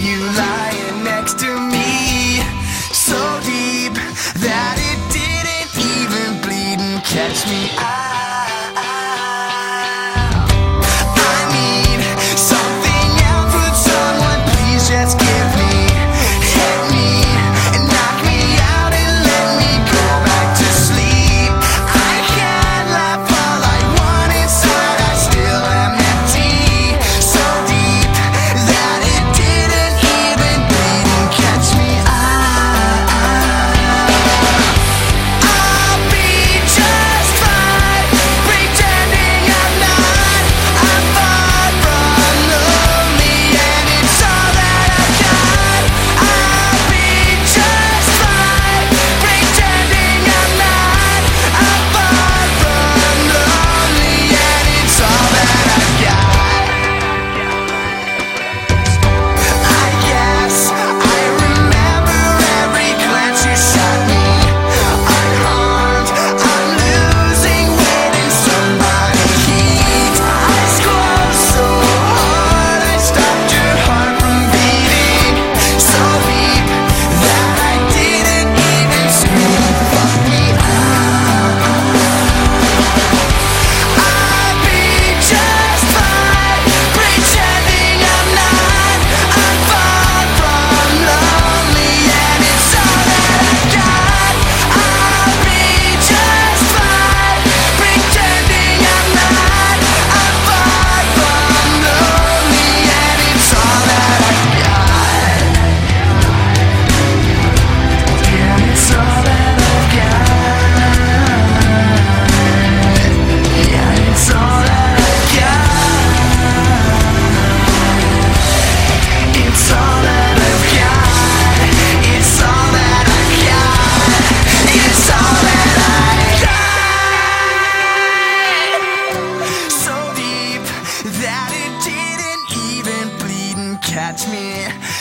you lying next to me. So deep that it didn't even bleed and catch me. I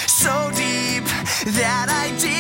so deep that I did.